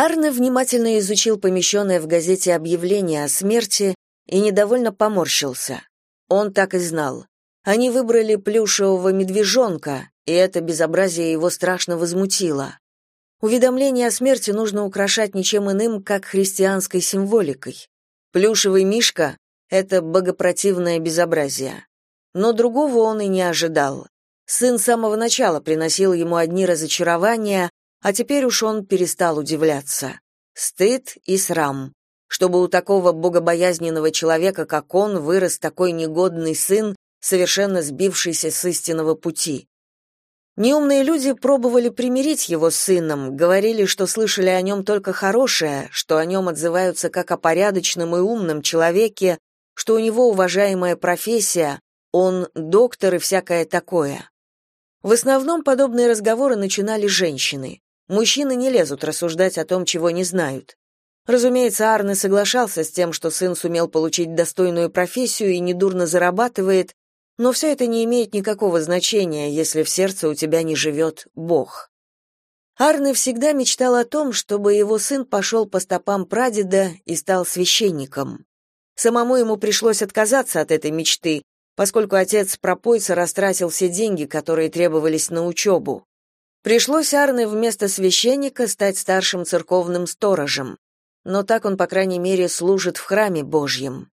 Арне внимательно изучил помещенное в газете объявление о смерти и недовольно поморщился. Он так и знал. Они выбрали плюшевого медвежонка, и это безобразие его страшно возмутило. Уведомление о смерти нужно украшать ничем иным, как христианской символикой. Плюшевый мишка — это богопротивное безобразие. Но другого он и не ожидал. Сын с самого начала приносил ему одни разочарования, а теперь уж он перестал удивляться. Стыд и срам. Чтобы у такого богобоязненного человека, как он, вырос такой негодный сын, совершенно сбившийся с истинного пути. Неумные люди пробовали примирить его с сыном, говорили, что слышали о нем только хорошее, что о нем отзываются как о порядочном и умном человеке, что у него уважаемая профессия, он доктор и всякое такое. В основном подобные разговоры начинали женщины. Мужчины не лезут рассуждать о том, чего не знают. Разумеется, Арне соглашался с тем, что сын сумел получить достойную профессию и недурно зарабатывает, но все это не имеет никакого значения, если в сердце у тебя не живет Бог. Арне всегда мечтал о том, чтобы его сын пошел по стопам прадеда и стал священником. Самому ему пришлось отказаться от этой мечты, поскольку отец пропойца растратил все деньги, которые требовались на учебу. Пришлось Арне вместо священника стать старшим церковным сторожем но так он, по крайней мере, служит в храме Божьем.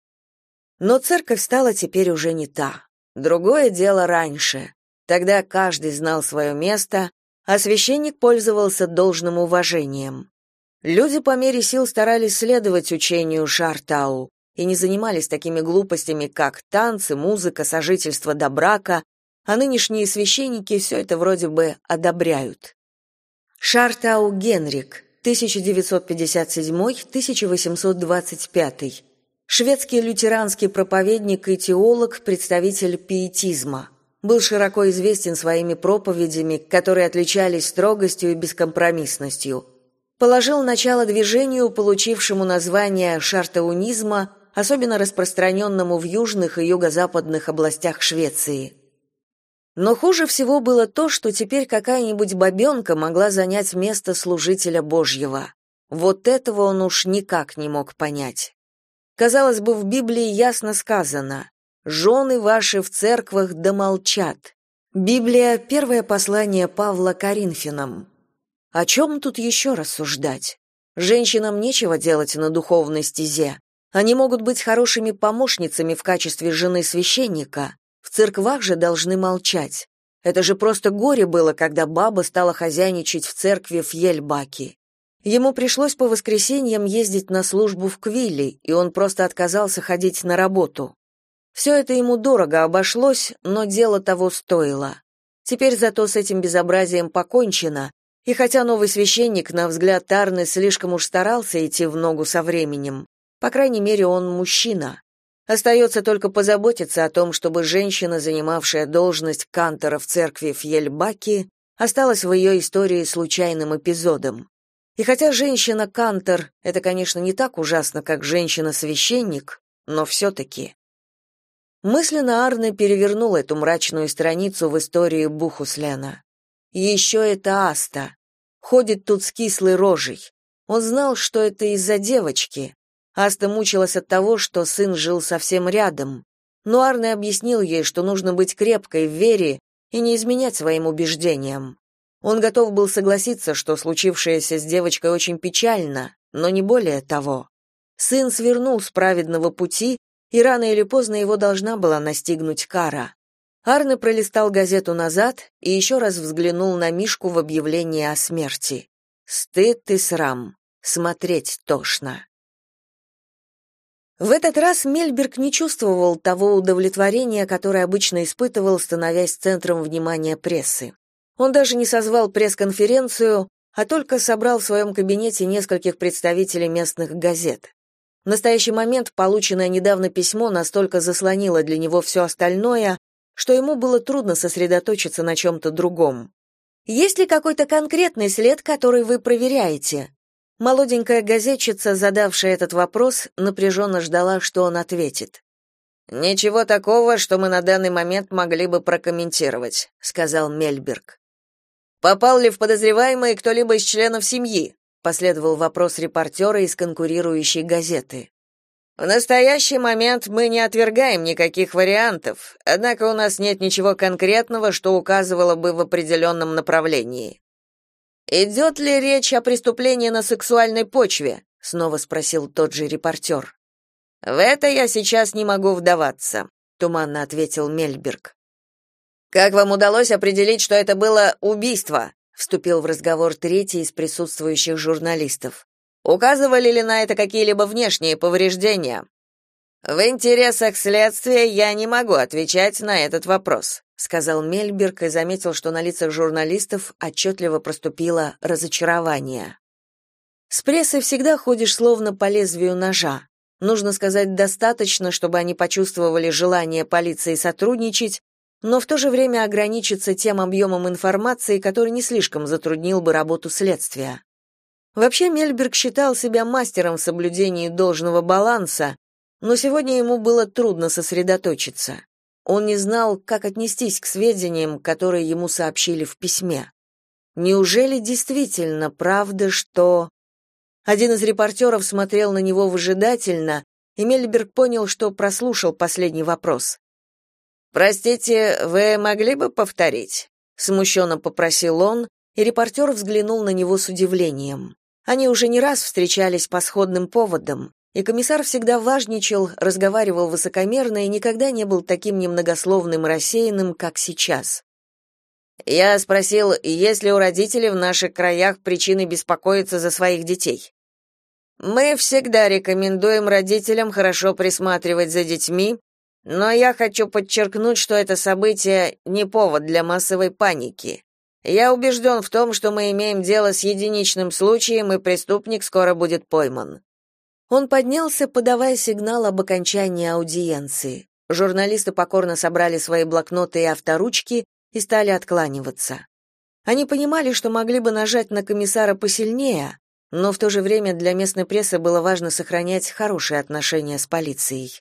Но церковь стала теперь уже не та. Другое дело раньше. Тогда каждый знал свое место, а священник пользовался должным уважением. Люди по мере сил старались следовать учению Шартау и не занимались такими глупостями, как танцы, музыка, сожительство до брака, а нынешние священники все это вроде бы одобряют. Шартау Генрик, 1957-1825. Шведский лютеранский проповедник и теолог, представитель пиетизма. Был широко известен своими проповедями, которые отличались строгостью и бескомпромиссностью. Положил начало движению, получившему название шартаунизма, особенно распространенному в южных и юго-западных областях Швеции. Но хуже всего было то, что теперь какая-нибудь бабенка могла занять место служителя Божьего. Вот этого он уж никак не мог понять. Казалось бы, в Библии ясно сказано «Жены ваши в церквах да молчат». Библия — первое послание Павла Коринфянам. О чем тут еще рассуждать? Женщинам нечего делать на духовной стезе. Они могут быть хорошими помощницами в качестве жены священника, в церквах же должны молчать. Это же просто горе было, когда баба стала хозяйничать в церкви в Ельбаке. Ему пришлось по воскресеньям ездить на службу в Квилли, и он просто отказался ходить на работу. Все это ему дорого обошлось, но дело того стоило. Теперь зато с этим безобразием покончено, и хотя новый священник, на взгляд Тарны, слишком уж старался идти в ногу со временем, по крайней мере, он мужчина. Остается только позаботиться о том, чтобы женщина, занимавшая должность кантора в церкви в Ельбаке, осталась в ее истории случайным эпизодом. И хотя женщина-кантор — это, конечно, не так ужасно, как женщина-священник, но все-таки. Мысленно Арне перевернул эту мрачную страницу в истории Бухуслена. Еще это Аста. Ходит тут с кислой рожей. Он знал, что это из-за девочки, Аста мучилась от того, что сын жил совсем рядом. Но Арне объяснил ей, что нужно быть крепкой в вере и не изменять своим убеждениям. Он готов был согласиться, что случившееся с девочкой очень печально, но не более того. Сын свернул с праведного пути, и рано или поздно его должна была настигнуть кара. Арне пролистал газету назад и еще раз взглянул на Мишку в объявлении о смерти. Стыд и срам. Смотреть тошно. В этот раз Мельберг не чувствовал того удовлетворения, которое обычно испытывал, становясь центром внимания прессы. Он даже не созвал пресс-конференцию, а только собрал в своем кабинете нескольких представителей местных газет. В настоящий момент полученное недавно письмо настолько заслонило для него все остальное, что ему было трудно сосредоточиться на чем-то другом. «Есть ли какой-то конкретный след, который вы проверяете?» Молоденькая газетчица, задавшая этот вопрос, напряженно ждала, что он ответит. «Ничего такого, что мы на данный момент могли бы прокомментировать», — сказал Мельберг. «Попал ли в подозреваемые кто-либо из членов семьи?» последовал вопрос репортера из конкурирующей газеты. В настоящий момент мы не отвергаем никаких вариантов, однако у нас нет ничего конкретного, что указывало бы в определенном направлении. «Идет ли речь о преступлении на сексуальной почве?» — снова спросил тот же репортер. «В это я сейчас не могу вдаваться», — туманно ответил Мельберг. «Как вам удалось определить, что это было убийство?» — вступил в разговор третий из присутствующих журналистов. Указывали ли на это какие-либо внешние повреждения? В интересах следствия я не могу отвечать на этот вопрос, сказал Мельберг и заметил, что на лицах журналистов отчетливо проступило разочарование. С прессой всегда ходишь словно по лезвию ножа. Нужно сказать достаточно, чтобы они почувствовали желание полиции сотрудничать, но в то же время ограничиться тем объемом информации, который не слишком затруднил бы работу следствия. Вообще Мельберг считал себя мастером в соблюдении должного баланса, но сегодня ему было трудно сосредоточиться. Он не знал, как отнестись к сведениям, которые ему сообщили в письме. Неужели действительно правда, что... Один из репортеров смотрел на него выжидательно, и Мельберг понял, что прослушал последний вопрос. «Простите, вы могли бы повторить?» — смущенно попросил он, и репортер взглянул на него с удивлением. Они уже не раз встречались по сходным поводам, и комиссар всегда важничал, разговаривал высокомерно и никогда не был таким немногословным и рассеянным, как сейчас. Я спросил, есть ли у родителей в наших краях причины беспокоиться за своих детей. Мы всегда рекомендуем родителям хорошо присматривать за детьми, но я хочу подчеркнуть, что это событие не повод для массовой паники. Я убежден в том, что мы имеем дело с единичным случаем, и преступник скоро будет пойман. Он поднялся, подавая сигнал об окончании аудиенции. Журналисты покорно собрали свои блокноты и авторучки и стали откланиваться. Они понимали, что могли бы нажать на комиссара посильнее, но в то же время для местной прессы было важно сохранять хорошие отношения с полицией.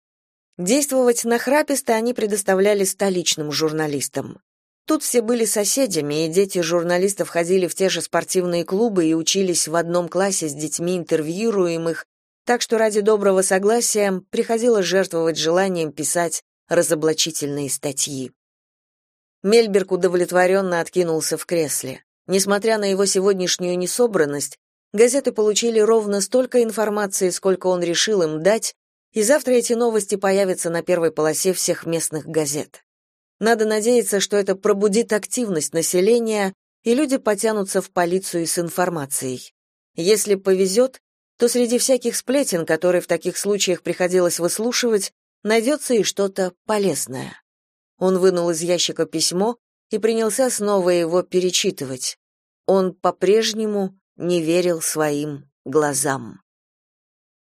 Действовать нахраписто они предоставляли столичным журналистам. Тут все были соседями, и дети журналистов ходили в те же спортивные клубы и учились в одном классе с детьми интервьюируемых, так что ради доброго согласия приходилось жертвовать желанием писать разоблачительные статьи. Мельберг удовлетворенно откинулся в кресле. Несмотря на его сегодняшнюю несобранность, газеты получили ровно столько информации, сколько он решил им дать, и завтра эти новости появятся на первой полосе всех местных газет. Надо надеяться, что это пробудит активность населения, и люди потянутся в полицию с информацией. Если повезет, то среди всяких сплетен, которые в таких случаях приходилось выслушивать, найдется и что-то полезное. Он вынул из ящика письмо и принялся снова его перечитывать. Он по-прежнему не верил своим глазам.